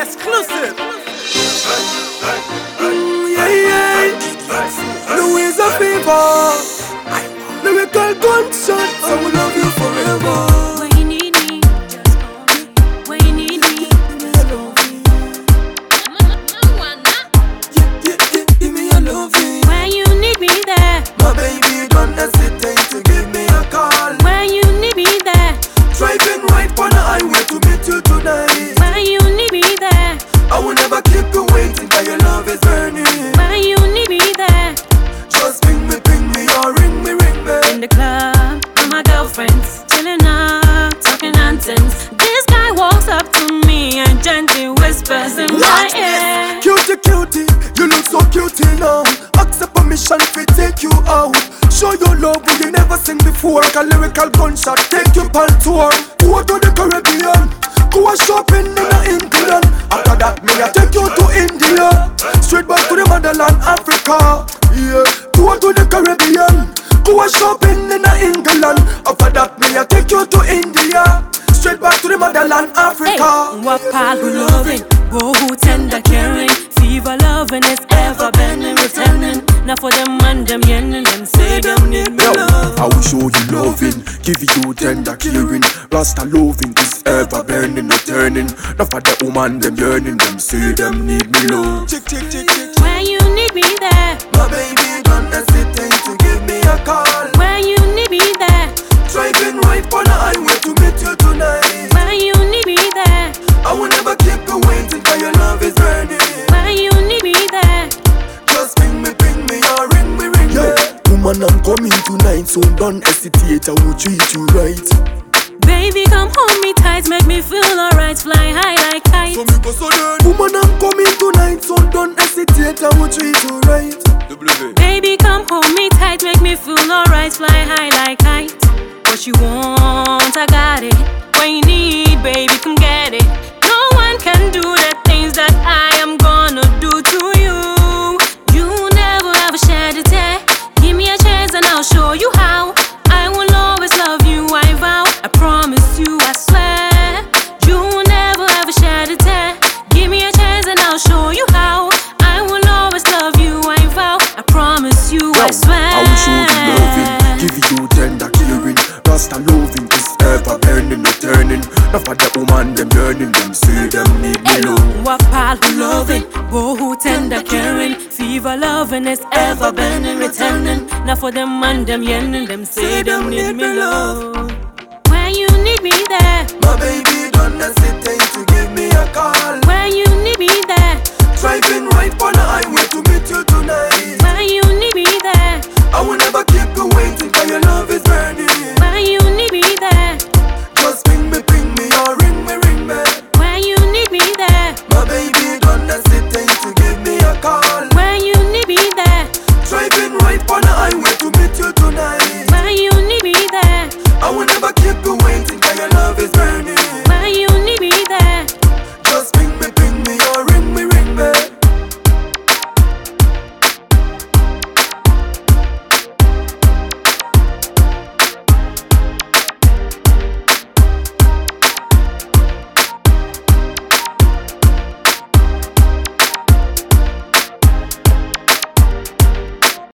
Exclusive. Mm, yeah, yeah. Louis a fever. Lyrical and whispers in my ear. Cutie, cutie, you look so cute now. Accept permission if we take you out. Show your love we you never seen before. Like a lyrical gunshot, take you on tour. Go to the Caribbean, go a shopping in England. After that, me I take you to India, straight back to the motherland, Africa. Yeah, go to the Caribbean, go a shopping in England. After that, me I take you to India, Africa. what pal who loving, go who tender caring, fever loving is ever bending, returning. Now for them man them yenning, them say them need me love. I will show you loving, give you tender caring. Rasta loving is ever burning, no turning. Not for the woman, them yearning, them say them need me love. Chick, chick, chick, chick. When you need me there, My baby don't I'm coming tonight, so don't hesitate, I will treat you right. Baby, come hold me tight, make me feel alright, fly high like kite. So me go so then Woman I'm coming tonight so don't hesitate I will treat you right Baby, come hold me tight, make me feel alright, fly high like kite. What you want, I got it. What you need, baby, come get it. Show you loving. Give you tender caring Rasta loving is ever burning no turning. Not for the woman them yearning Them say them need me love what pal who loving, go who tender caring, fever loving is ever burning, returning. Now for them man them yearning, them say them need me love. When you need me there, My baby don't hesitate